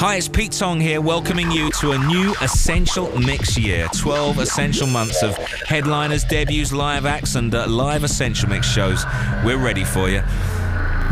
Hi, it's Pete Tong here, welcoming you to a new Essential Mix year. 12 essential months of headliners, debuts, live acts, and uh, live Essential Mix shows. We're ready for you.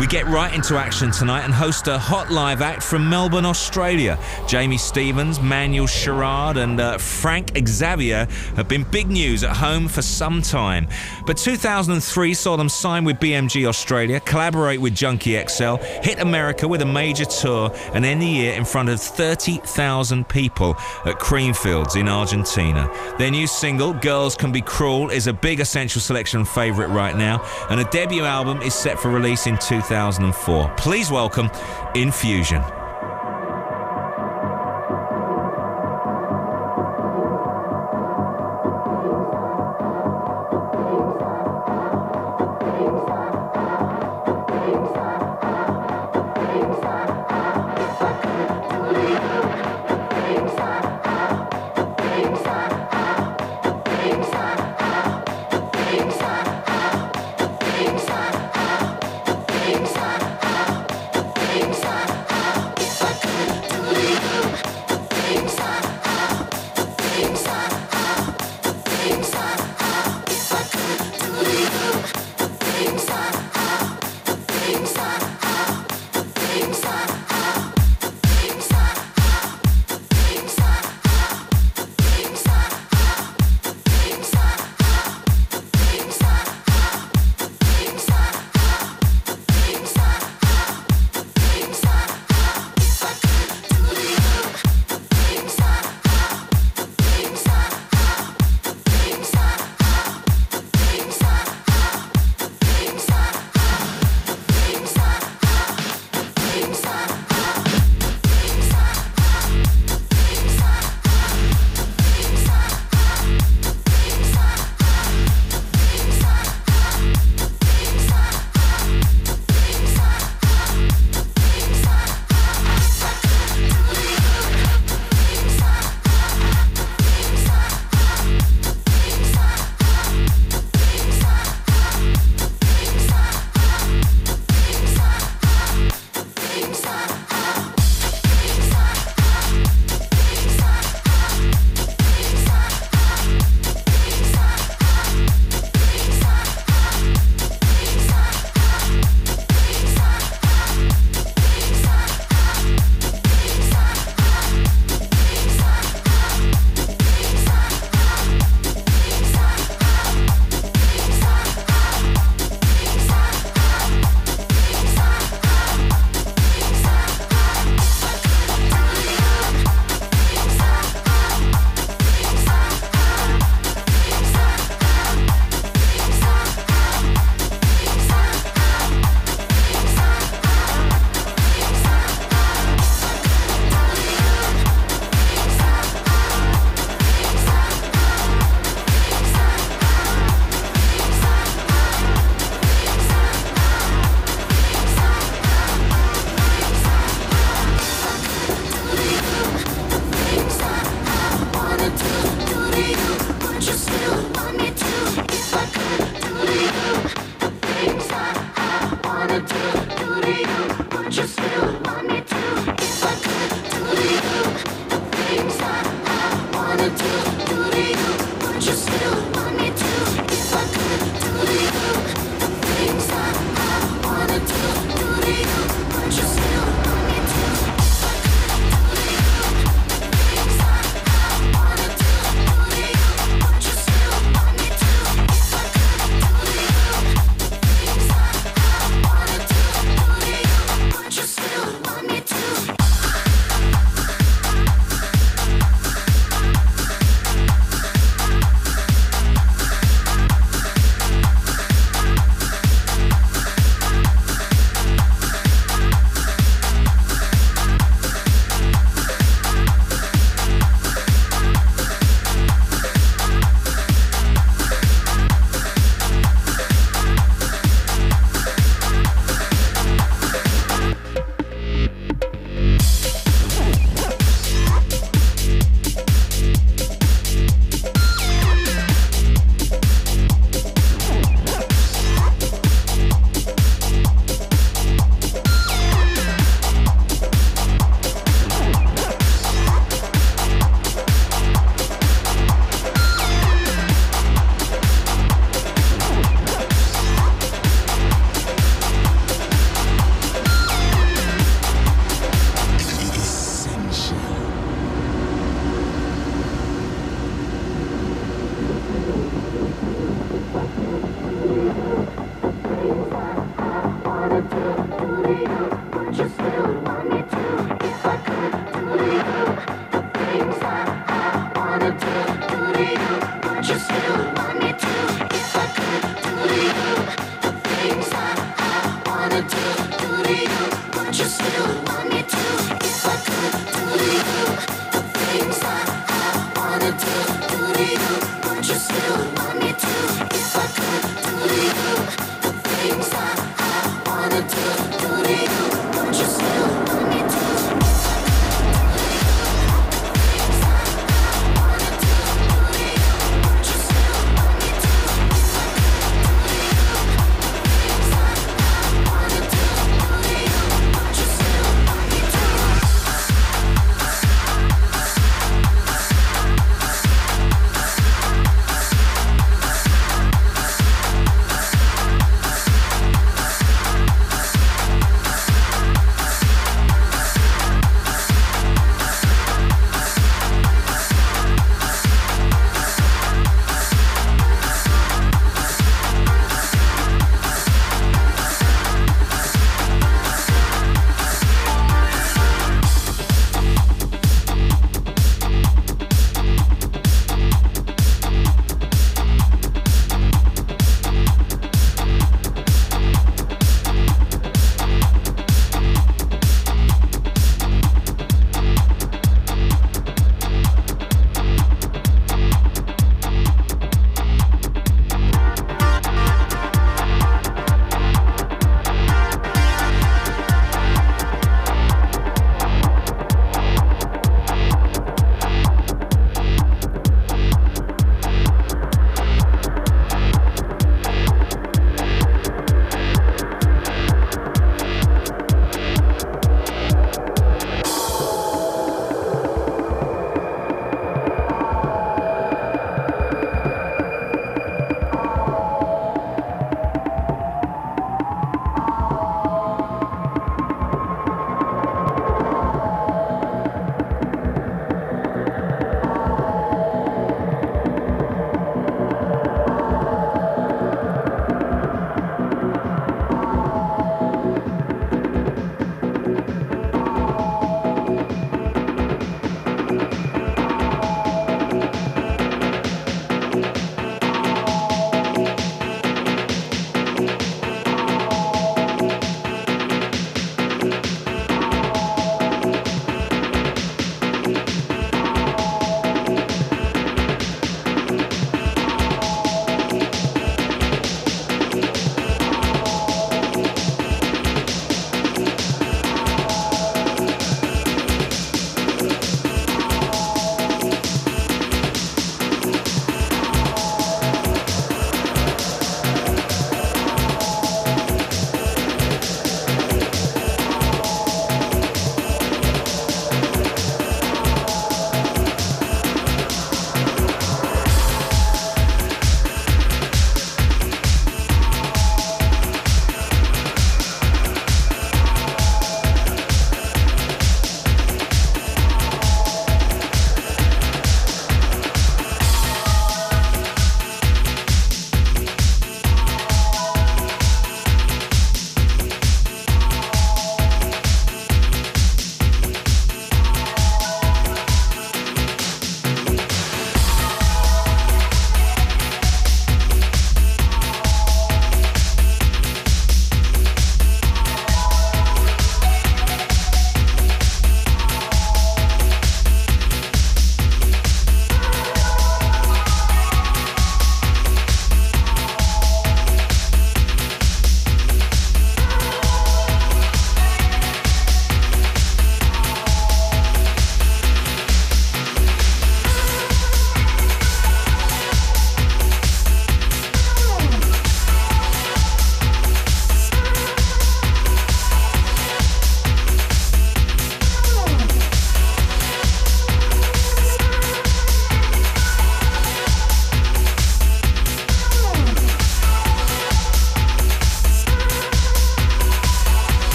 We get right into action tonight and host a hot live act from Melbourne, Australia. Jamie Stevens, Manuel Sharrad, and uh, Frank Xavier have been big news at home for some time. But 2003 saw them sign with BMG Australia, collaborate with Junkie XL, hit America with a major tour, and end the year in front of 30,000 people at Creamfields in Argentina. Their new single, Girls Can Be Cruel, is a big Essential Selection favourite right now, and a debut album is set for release in 2000. 2004. Please welcome Infusion.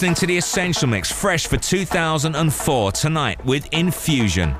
Listening to The Essential Mix, fresh for 2004, tonight with Infusion.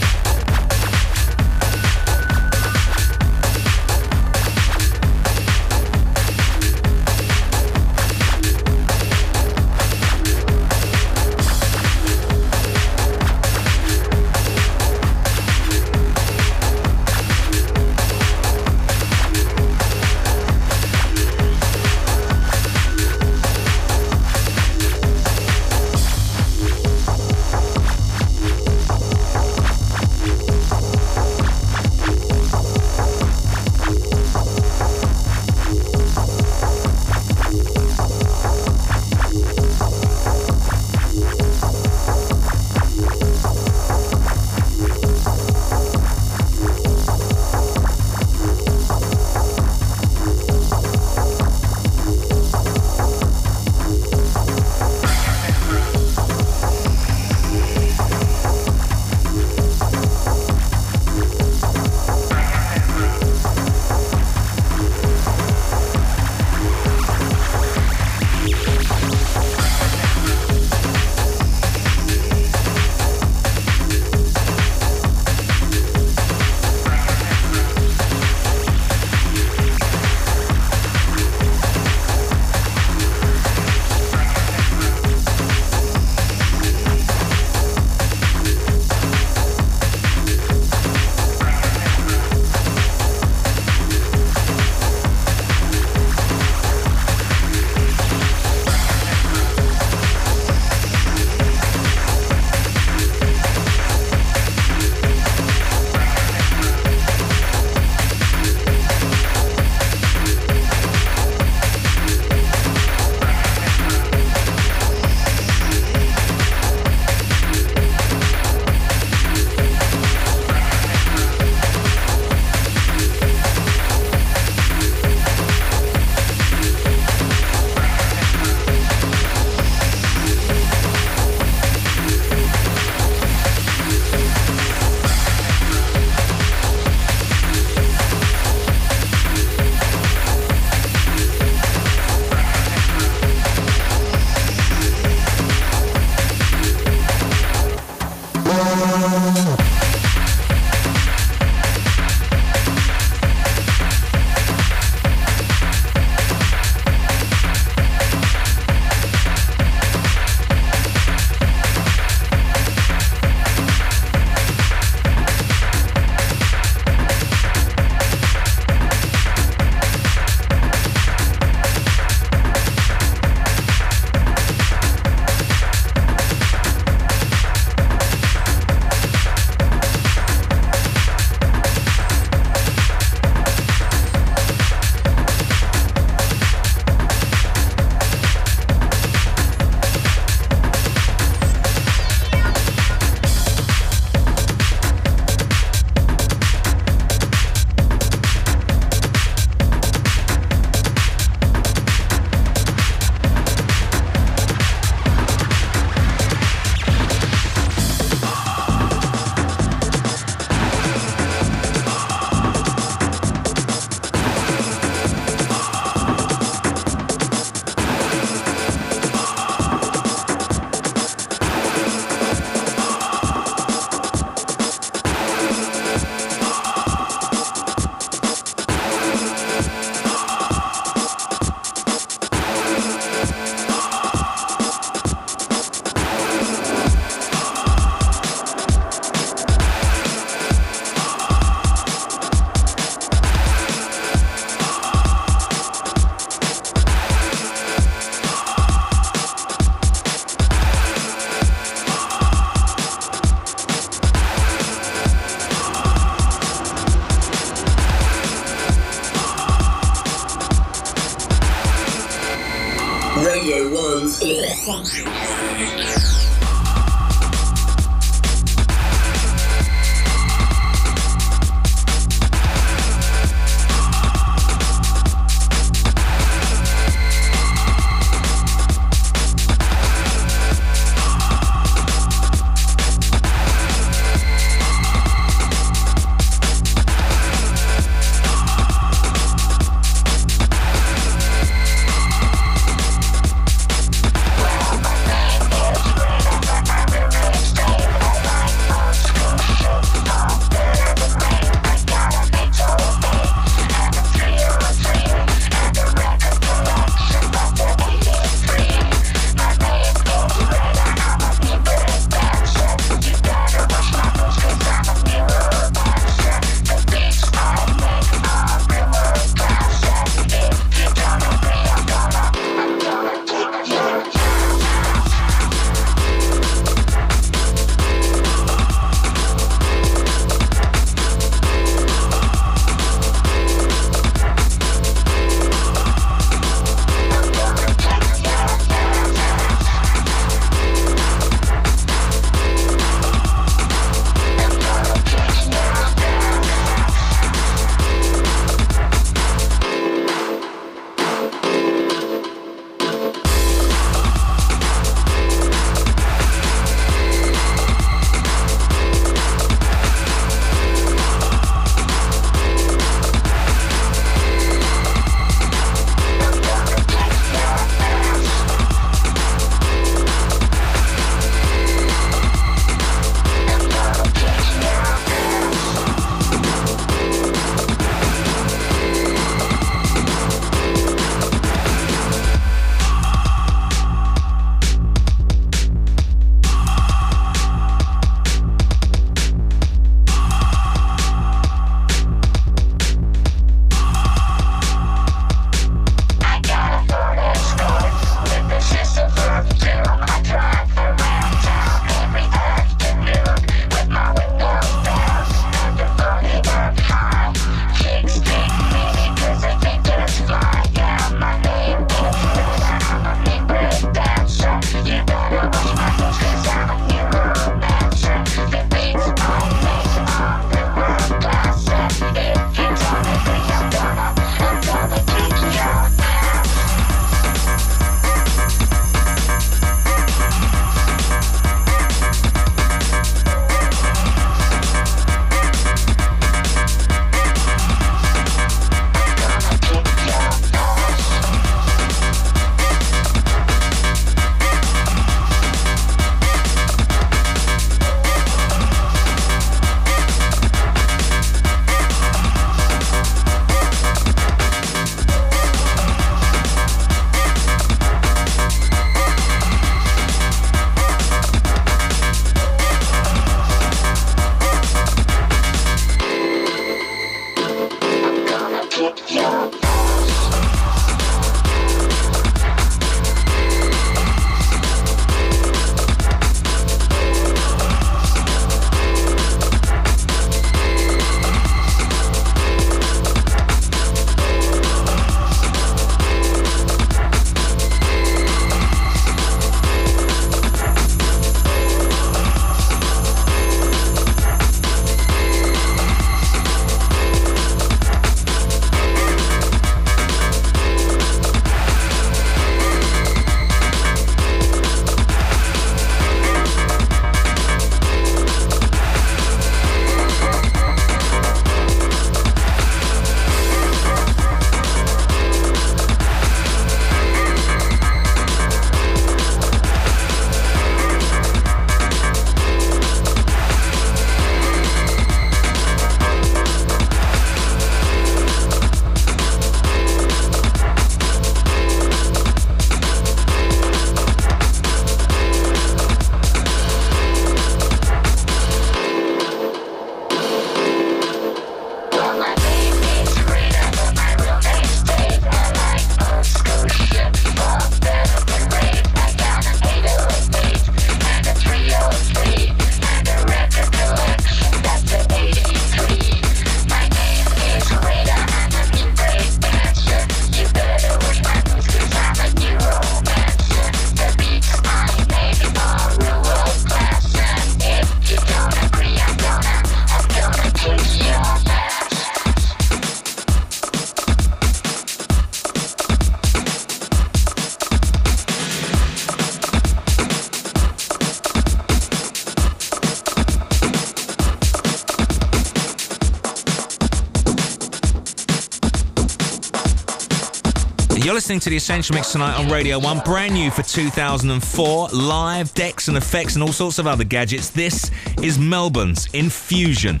Listening to the Essential Mix tonight on Radio 1, brand new for 2004, live decks and effects and all sorts of other gadgets. This is Melbourne's Infusion.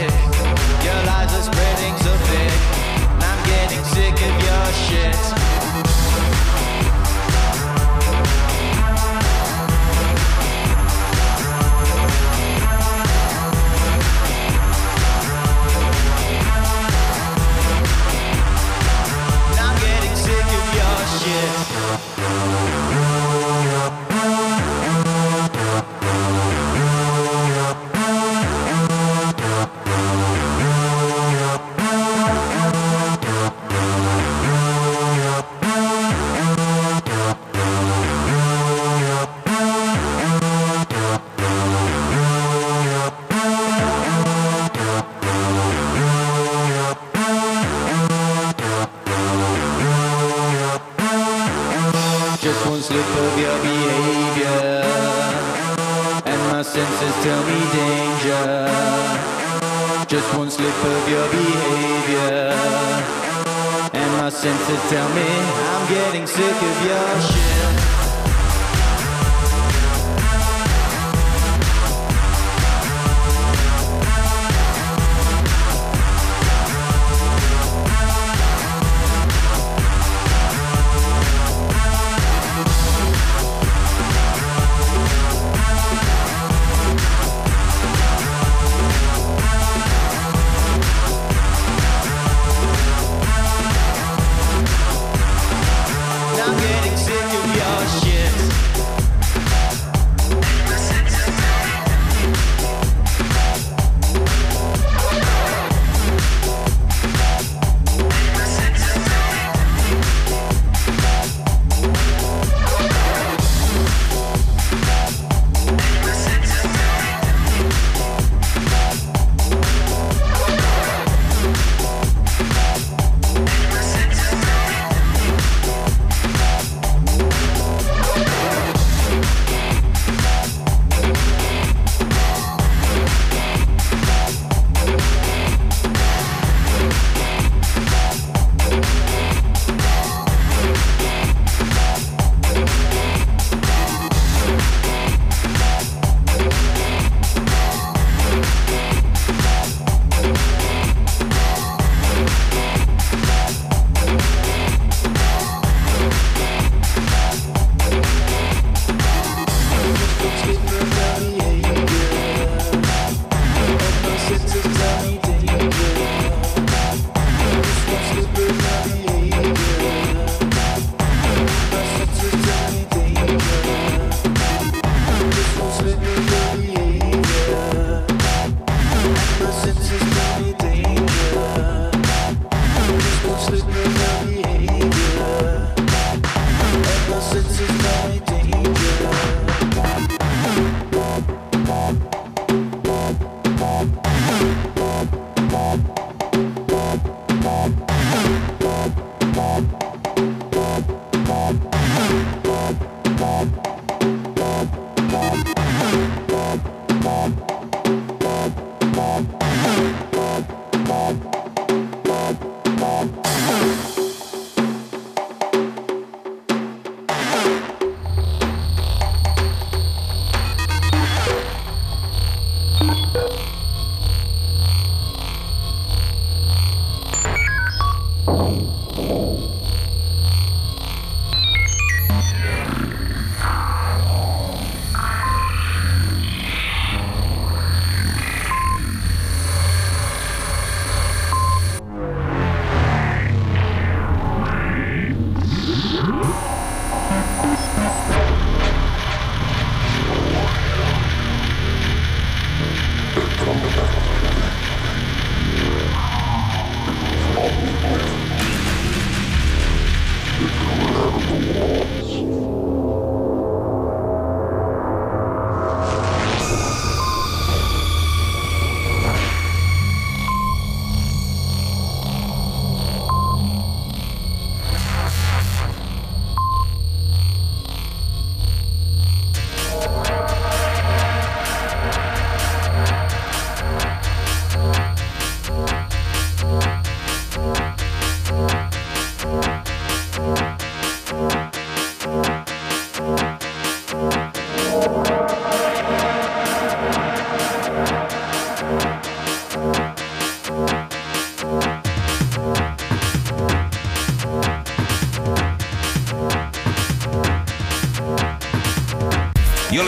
Your lies are spreading so thick. I'm getting sick of your shit. Música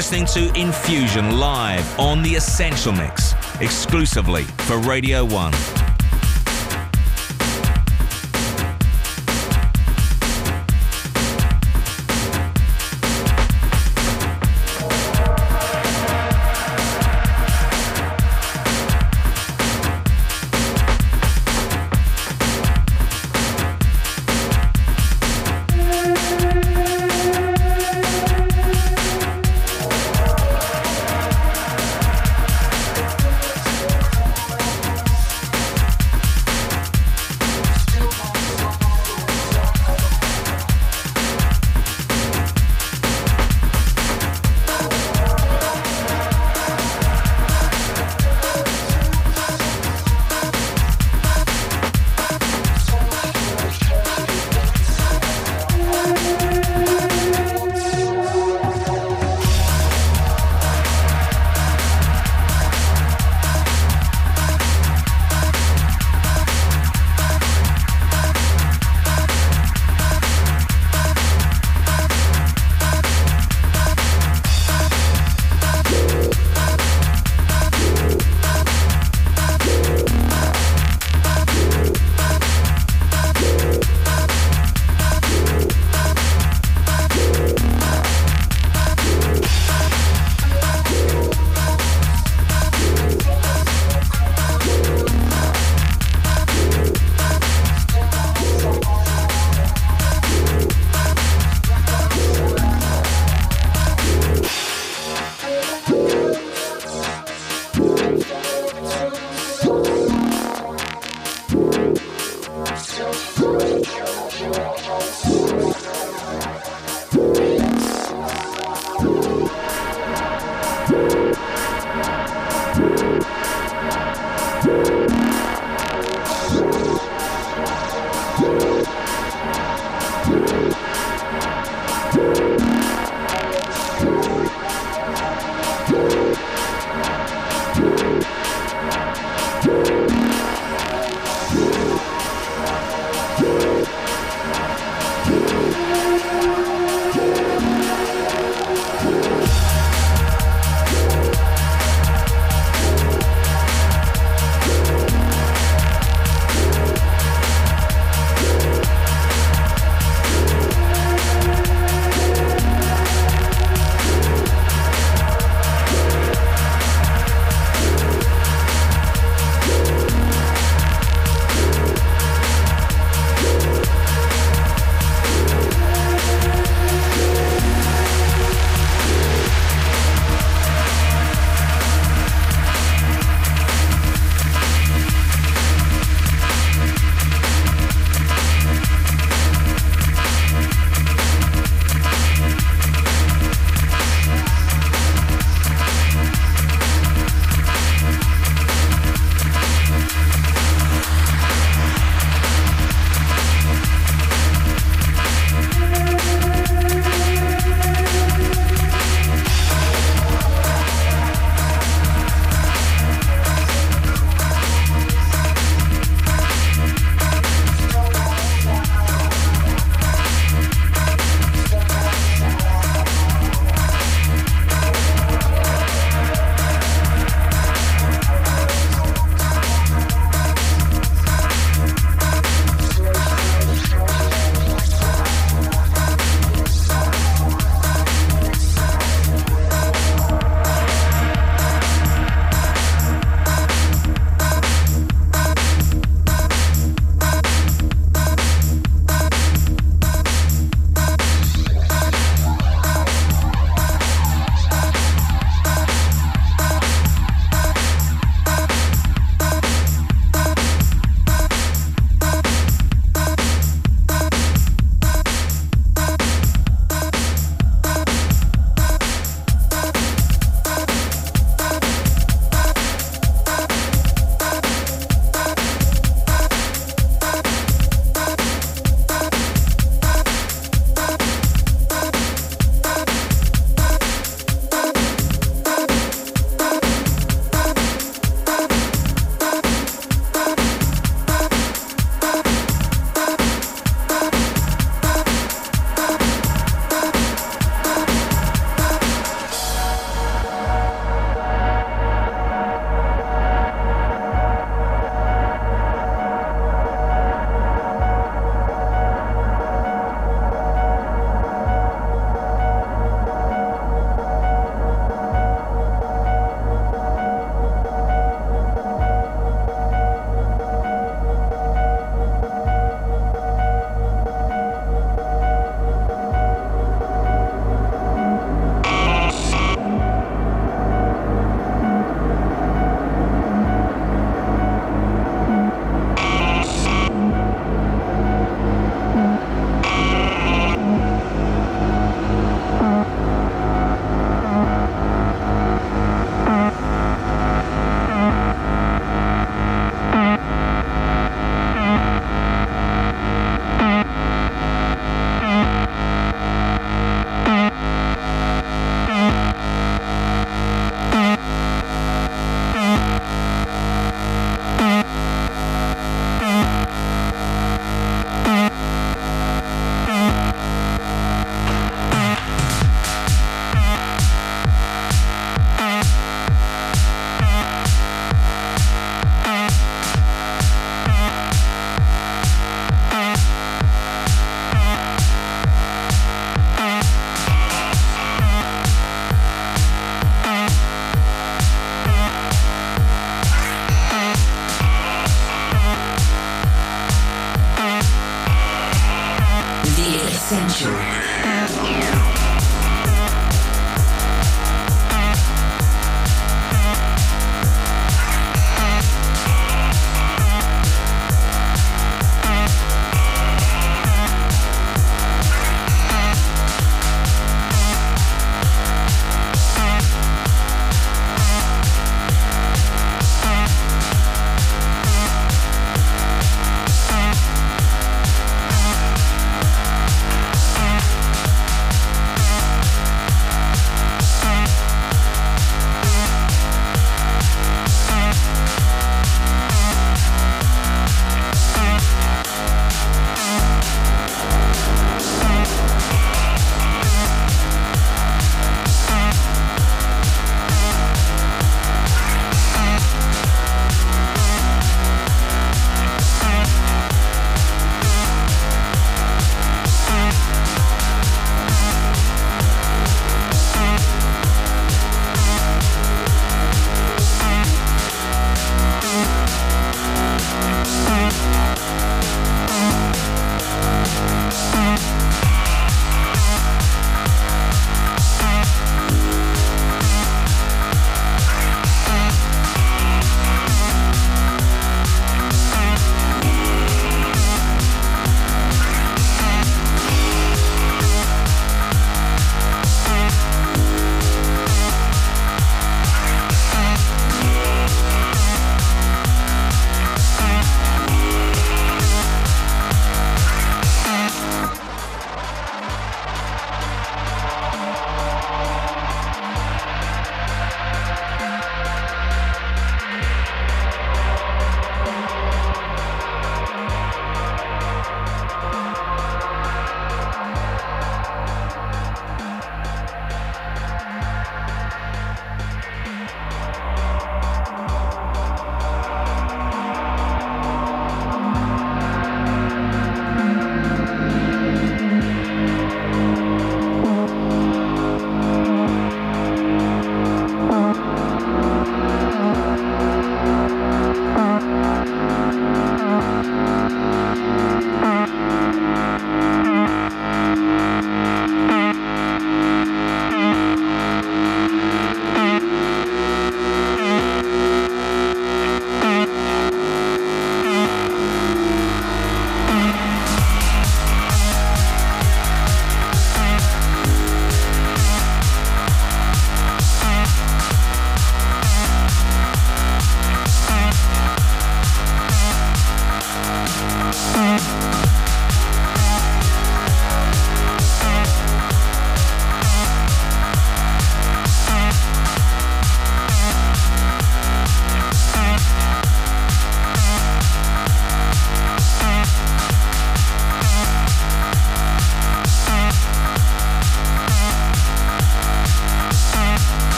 listening to Infusion live on the Essential Mix, exclusively for Radio 1. Música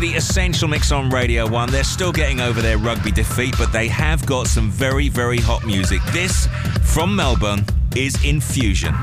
to the Essential Mix on Radio 1. They're still getting over their rugby defeat, but they have got some very, very hot music. This, from Melbourne, is Infusion.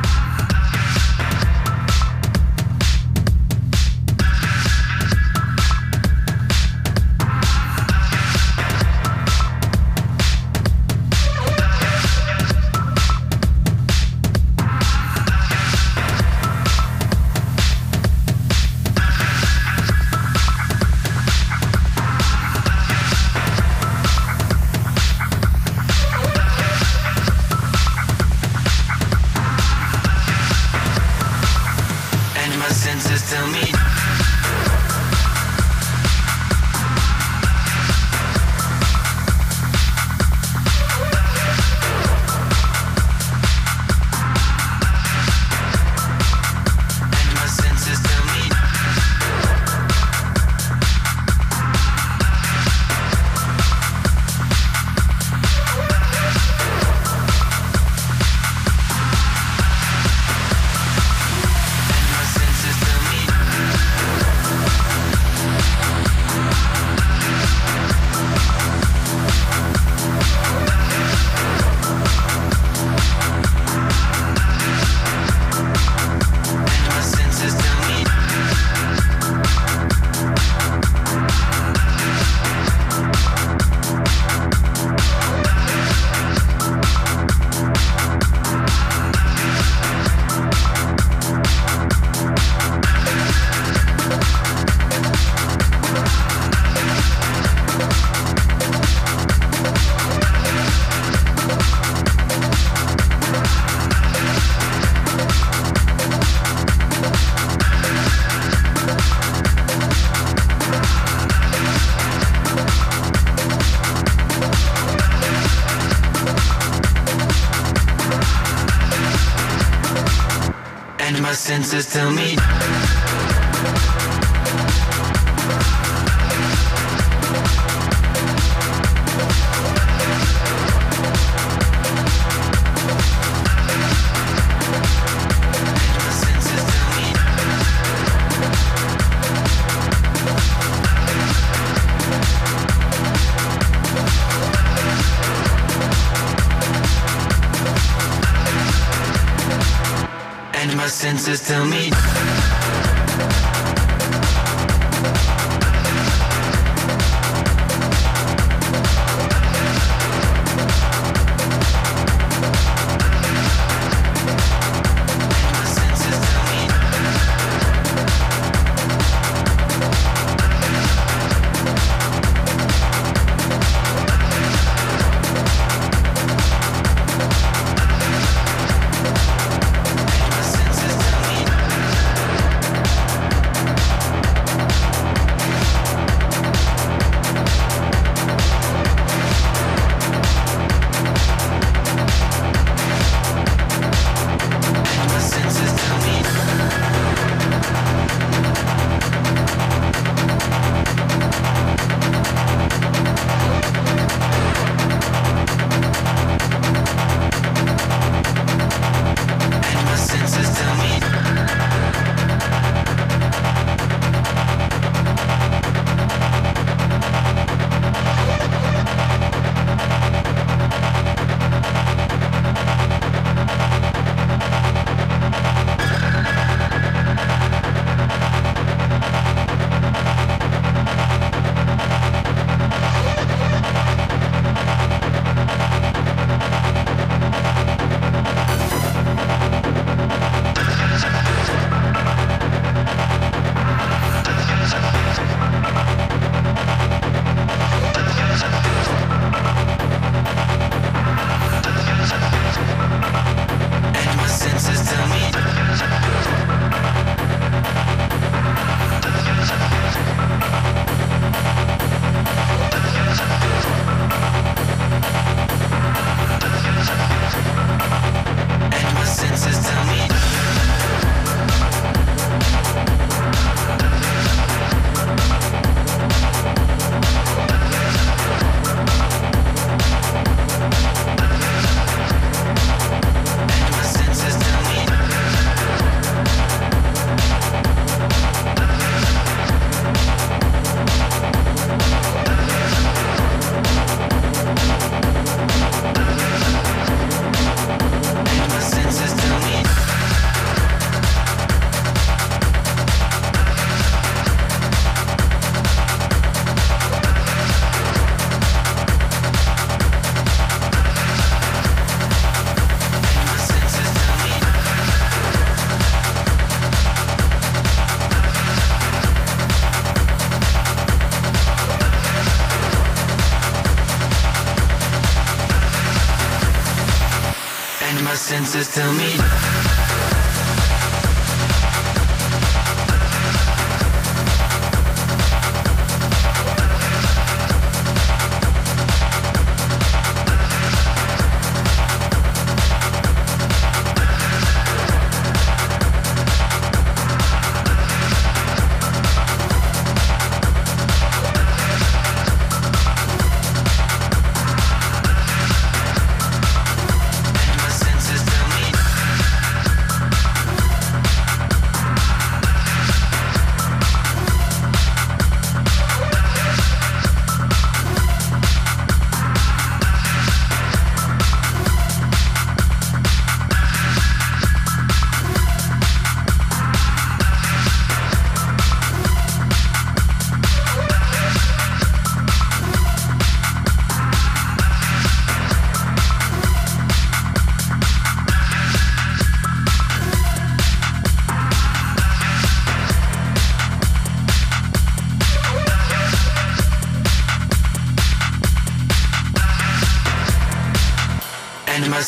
Senses tell me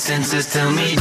senses tell me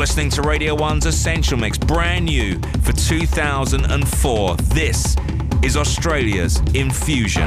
listening to Radio 1's Essential Mix, brand new for 2004. This is Australia's Infusion.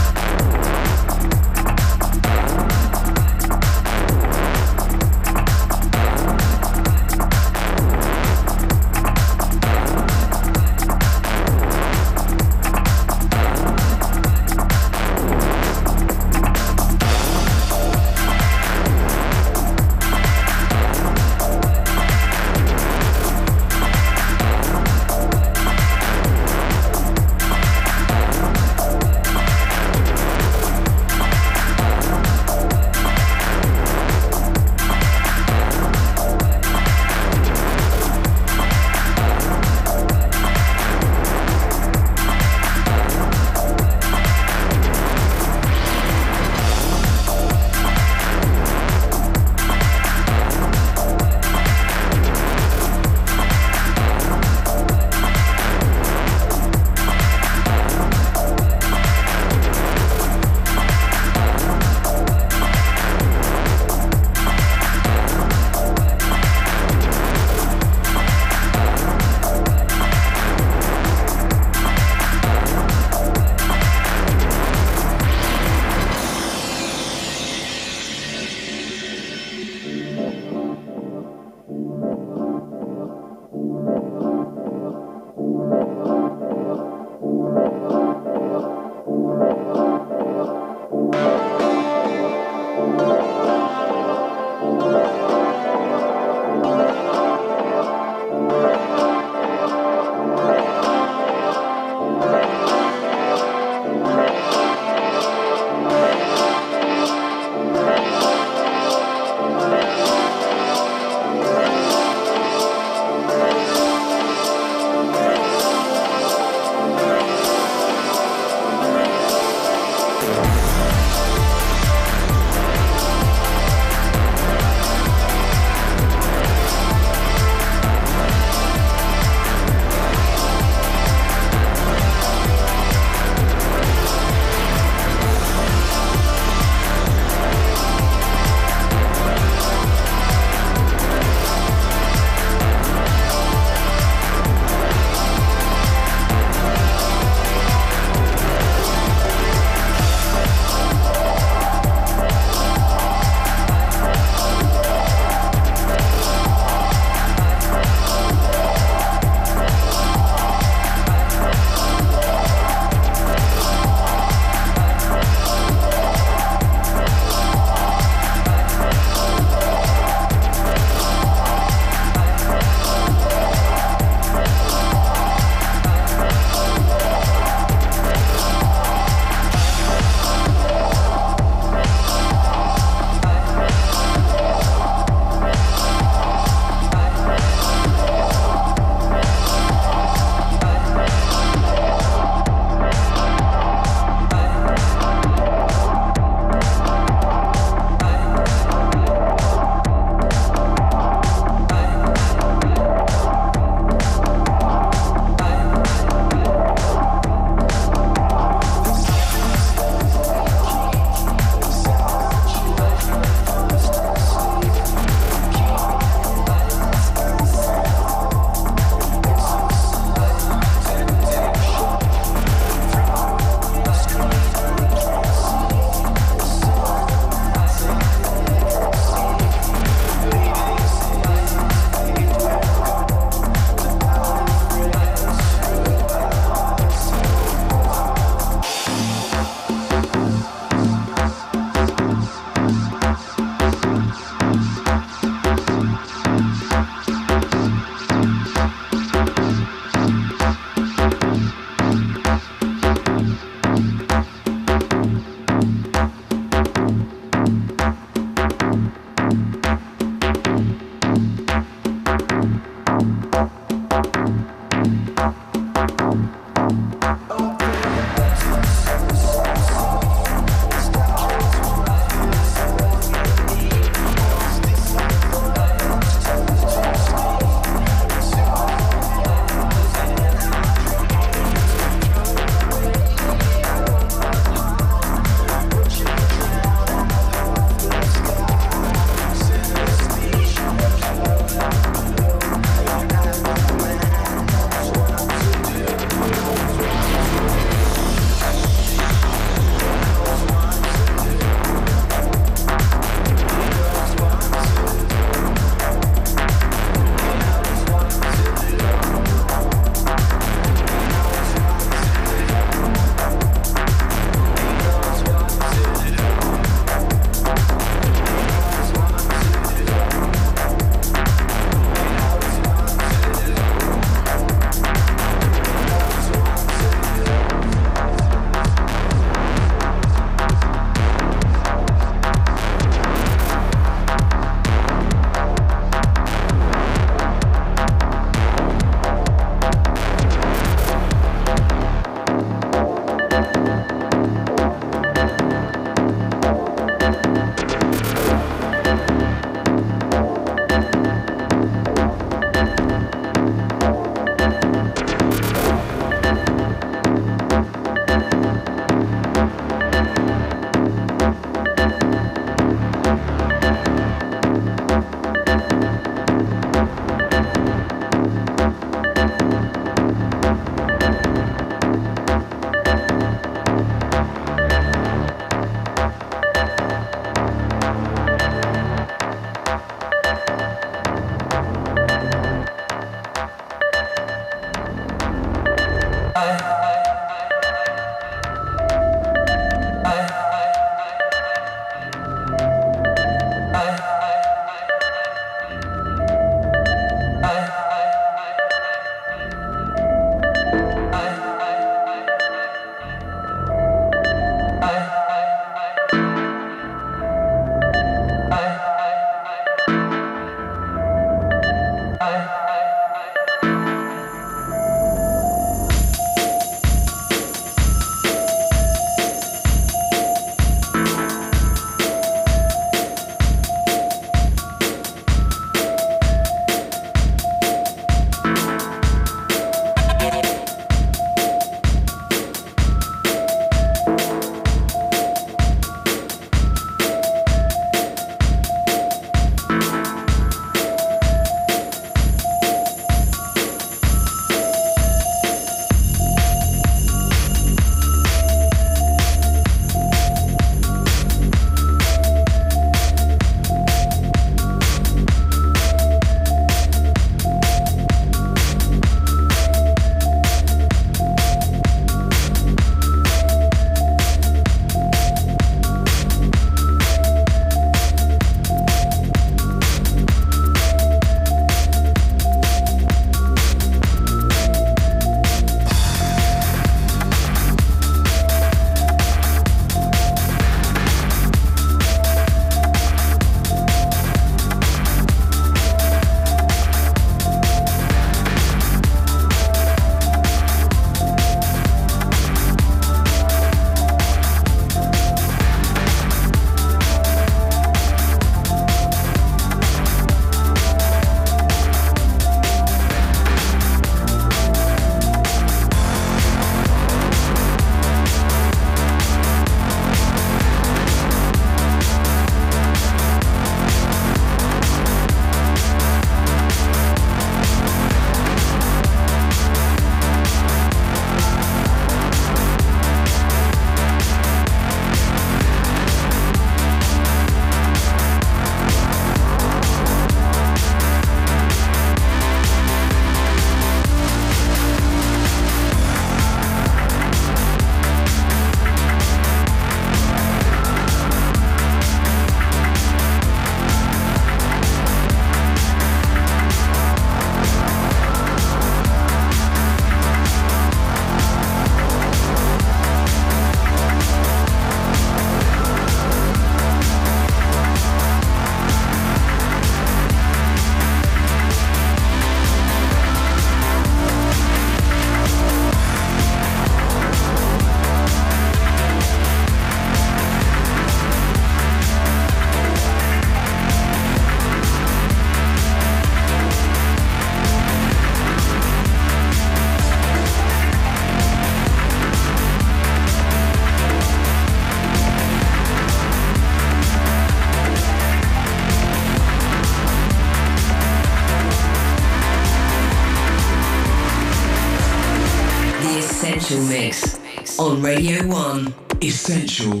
On Radio 1. Essential.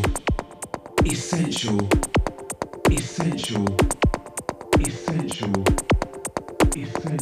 Essential. Essential. Essential. Essential.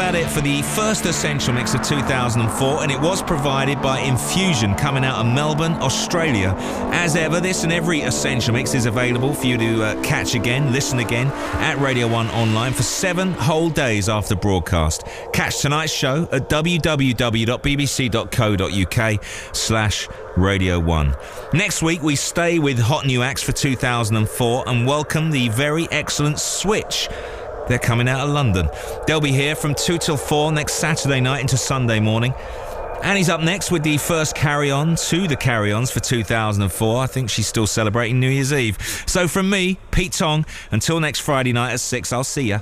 About it for the first Essential Mix of 2004, and it was provided by Infusion coming out of Melbourne, Australia. As ever, this and every Essential Mix is available for you to uh, catch again, listen again at Radio 1 online for seven whole days after broadcast. Catch tonight's show at www.bbc.co.uk slash Radio 1. Next week, we stay with hot new acts for 2004 and welcome the very excellent Switch. They're coming out of London. They'll be here from 2 till 4 next Saturday night into Sunday morning. Annie's up next with the first carry on to the carry ons for 2004. I think she's still celebrating New Year's Eve. So from me, Pete Tong, until next Friday night at 6, I'll see ya.